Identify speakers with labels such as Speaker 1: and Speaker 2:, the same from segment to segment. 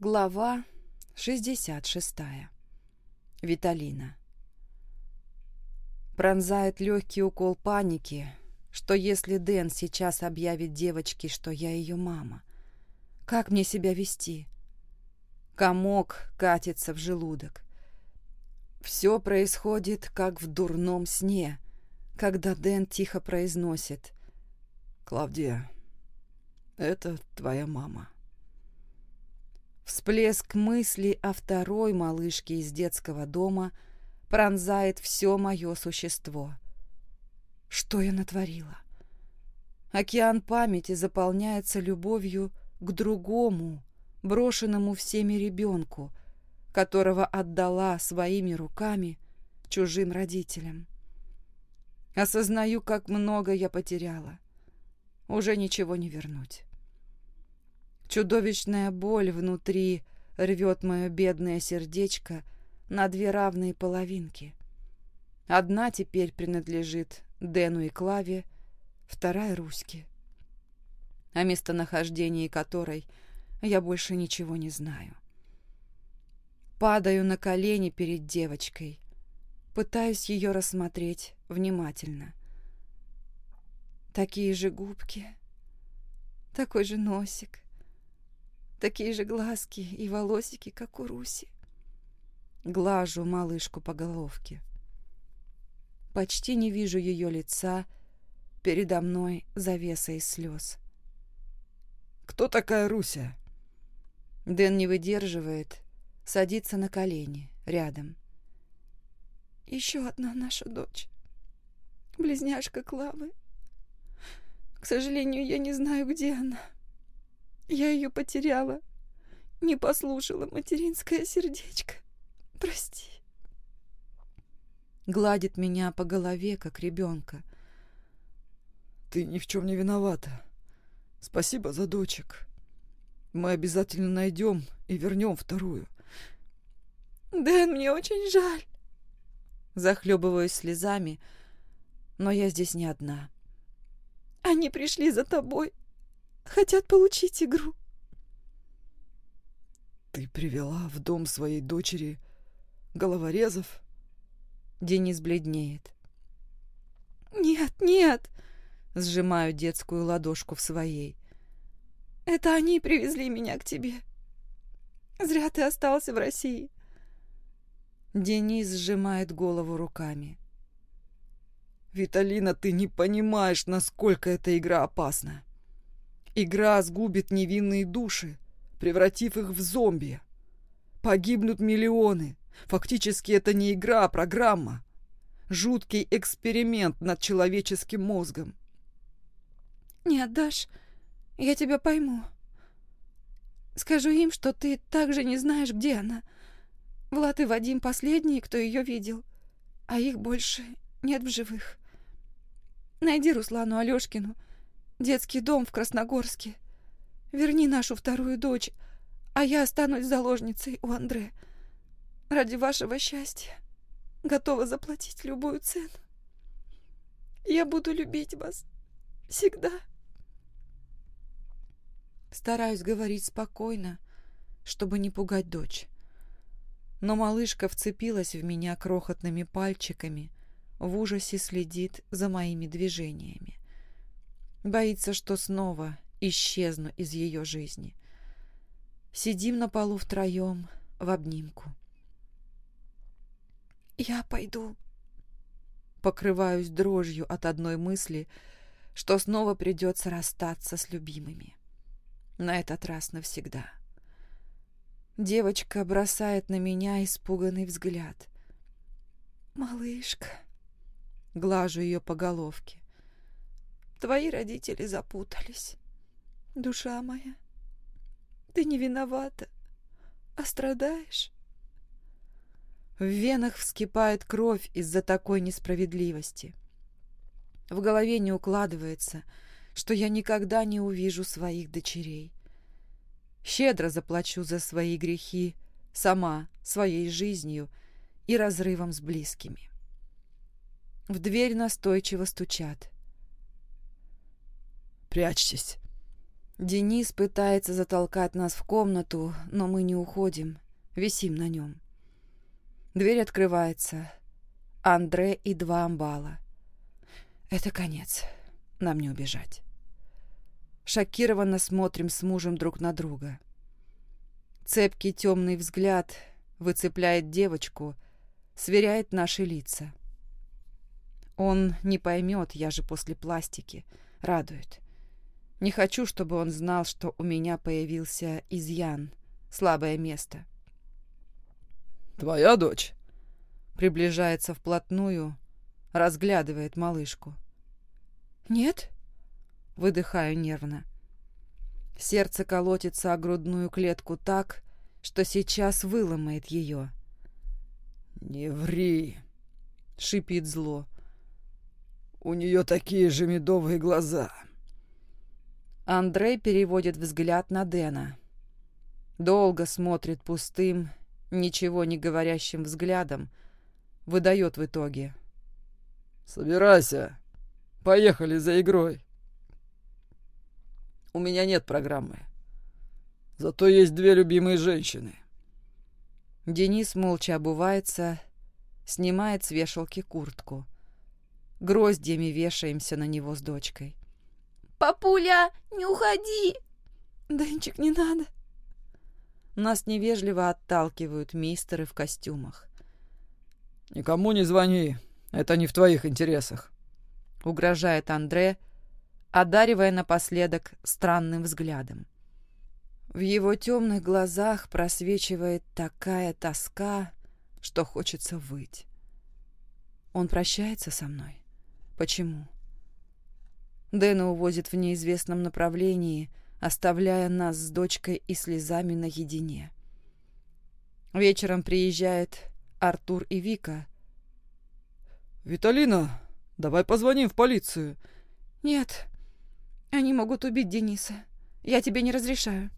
Speaker 1: Глава 66. Виталина. Пронзает легкий укол паники, что если Дэн сейчас объявит девочке, что я ее мама, как мне себя вести? Комок катится в желудок. Все происходит, как в дурном сне, когда Дэн тихо произносит «Клавдия, это твоя мама». Всплеск мысли о второй малышке из детского дома пронзает все мое существо. Что я натворила? Океан памяти заполняется любовью к другому, брошенному всеми ребенку, которого отдала своими руками чужим родителям. Осознаю, как много я потеряла. Уже ничего не вернуть. Чудовищная боль внутри рвет мое бедное сердечко на две равные половинки. Одна теперь принадлежит Дэну и Клаве, вторая — Руське, о местонахождении которой я больше ничего не знаю. Падаю на колени перед девочкой, пытаюсь ее рассмотреть внимательно. Такие же губки, такой же носик, Такие же глазки и волосики, как у Руси. Глажу малышку по головке. Почти не вижу ее лица, передо мной завеса из слез.
Speaker 2: «Кто такая Руся?»
Speaker 1: Дэн не выдерживает, садится на колени, рядом. «Еще одна наша дочь. Близняшка Клавы. К сожалению, я не знаю, где она». Я ее потеряла. Не послушала материнское сердечко. Прости. Гладит меня по голове, как ребенка.
Speaker 2: Ты ни в чем не виновата. Спасибо за дочек. Мы обязательно найдем и вернем вторую.
Speaker 1: Дэн, мне очень жаль. Захлебываюсь слезами, но я здесь не одна. Они пришли за тобой. Хотят получить игру.
Speaker 2: Ты привела в дом своей дочери головорезов?
Speaker 1: Денис бледнеет. Нет, нет, сжимаю детскую ладошку в своей. Это они привезли меня к тебе. Зря ты остался в России. Денис сжимает голову руками.
Speaker 2: «Виталина, ты не понимаешь, насколько эта игра опасна. Игра сгубит невинные души, превратив их в зомби. Погибнут миллионы. Фактически это не игра, а программа. Жуткий эксперимент над человеческим мозгом.
Speaker 1: «Не отдашь? Я тебя пойму. Скажу им, что ты также не знаешь, где она. Влад и Вадим последние, кто ее видел, а их больше нет в живых. Найди Руслану Алешкину, детский дом в Красногорске. Верни нашу вторую дочь, а я останусь заложницей у Андре. Ради вашего счастья готова заплатить любую цену. Я буду любить вас всегда. Стараюсь говорить спокойно, чтобы не пугать дочь. Но малышка вцепилась в меня крохотными пальчиками, в ужасе следит за моими движениями. Боится, что снова исчезну из ее жизни. Сидим на полу втроем, в обнимку. «Я пойду». Покрываюсь дрожью от одной мысли, что снова придется расстаться с любимыми. На этот раз навсегда. Девочка бросает на меня испуганный взгляд. «Малышка», — глажу ее по головке. Твои родители запутались. Душа моя, ты не виновата, а страдаешь. В венах вскипает кровь из-за такой несправедливости. В голове не укладывается, что я никогда не увижу своих дочерей. Щедро заплачу за свои грехи сама, своей жизнью и разрывом с близкими. В дверь настойчиво стучат.
Speaker 2: Прячьтесь!»
Speaker 1: Денис пытается затолкать нас в комнату, но мы не уходим, висим на нем. Дверь открывается. Андре и два амбала. Это конец. Нам не убежать. Шокированно смотрим с мужем друг на друга. Цепкий темный взгляд выцепляет девочку, сверяет наши лица. Он не поймет, я же после пластики. Радует. Не хочу, чтобы он знал, что у меня появился изъян, слабое место.
Speaker 2: «Твоя дочь?»
Speaker 1: Приближается вплотную, разглядывает малышку. «Нет?» Выдыхаю нервно. Сердце колотится о грудную клетку так, что сейчас выломает ее.
Speaker 2: «Не ври!»
Speaker 1: — шипит зло.
Speaker 2: «У нее такие же медовые глаза!»
Speaker 1: Андрей переводит взгляд на Дэна. Долго смотрит пустым, ничего не говорящим взглядом, выдает в итоге.
Speaker 2: «Собирайся, поехали за игрой». «У меня нет программы. Зато есть две любимые женщины».
Speaker 1: Денис молча обувается, снимает с вешалки куртку. Гроздьями вешаемся на него с дочкой.
Speaker 3: «Папуля, не уходи!»
Speaker 1: «Денчик, не надо!» Нас невежливо отталкивают мистеры в костюмах.
Speaker 2: «Никому не звони, это не в твоих интересах», —
Speaker 1: угрожает Андре, одаривая напоследок странным взглядом. В его темных глазах просвечивает такая тоска, что хочется выть. Он прощается со мной. Почему? Дэна увозит в неизвестном направлении, оставляя нас с дочкой и слезами наедине. Вечером приезжает Артур и Вика.
Speaker 2: «Виталина, давай позвоним в полицию».
Speaker 1: «Нет, они могут убить Дениса. Я тебе не разрешаю».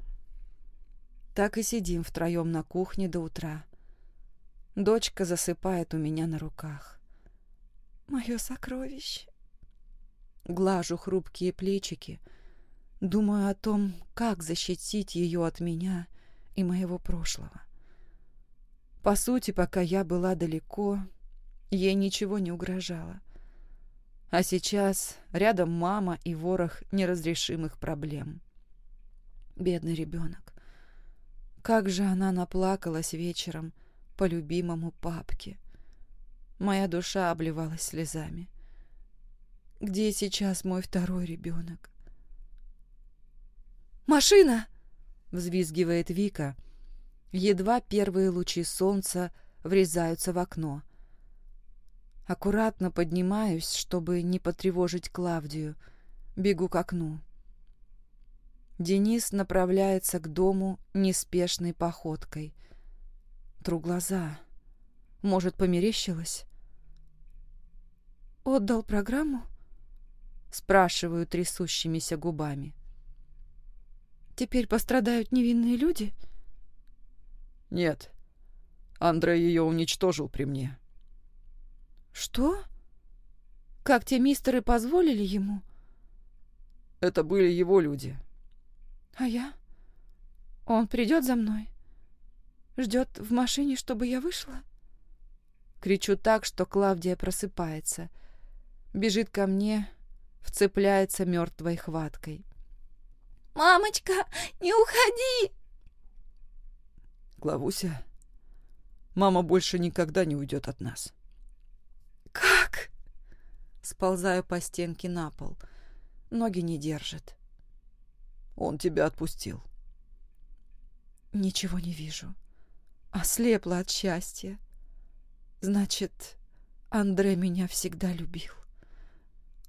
Speaker 1: Так и сидим втроем на кухне до утра. Дочка засыпает у меня на руках. «Мое сокровище!» Глажу хрупкие плечики, думаю о том, как защитить ее от меня и моего прошлого. По сути, пока я была далеко, ей ничего не угрожало. А сейчас рядом мама и ворох неразрешимых проблем. Бедный ребенок. Как же она наплакалась вечером по любимому папке. Моя душа обливалась слезами. — где сейчас мой второй ребенок? «Машина!» — взвизгивает Вика. Едва первые лучи солнца врезаются в окно. Аккуратно поднимаюсь, чтобы не потревожить Клавдию. Бегу к окну. Денис направляется к дому неспешной походкой. Тру глаза. Может, померещилась? «Отдал программу?» Спрашиваю трясущимися губами. Теперь пострадают невинные люди?
Speaker 2: Нет. Андрей ее уничтожил при мне.
Speaker 1: Что? Как те мистеры позволили ему?
Speaker 2: Это были его люди.
Speaker 1: А я? Он придет за мной? Ждет в машине, чтобы я вышла? Кричу так, что Клавдия просыпается. Бежит ко мне, вцепляется мертвой хваткой.
Speaker 3: «Мамочка, не уходи!»
Speaker 2: Главуся, мама больше никогда не уйдет от нас.
Speaker 1: «Как?» Сползаю по стенке на пол. Ноги не держат.
Speaker 2: Он тебя отпустил.
Speaker 1: Ничего не вижу. Ослепла от счастья. Значит, Андре меня всегда любил.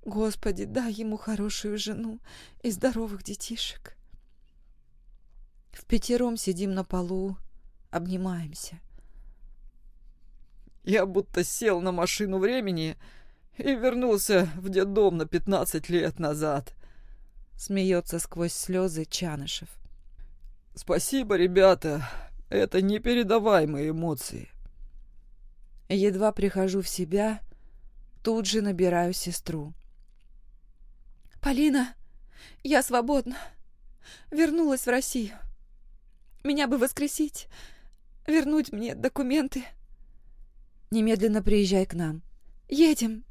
Speaker 1: Господи, дай ему хорошую жену и здоровых детишек. В пятером сидим на полу, обнимаемся.
Speaker 2: Я будто сел на машину времени и вернулся в детдом на пятнадцать лет назад.
Speaker 1: Смеется сквозь слезы Чанышев.
Speaker 2: Спасибо, ребята. Это непередаваемые эмоции.
Speaker 1: Едва прихожу в себя, тут же набираю сестру. «Полина, я свободна. вернулась в Россию. Меня бы воскресить, вернуть мне документы.
Speaker 4: Немедленно приезжай к нам.
Speaker 1: Едем.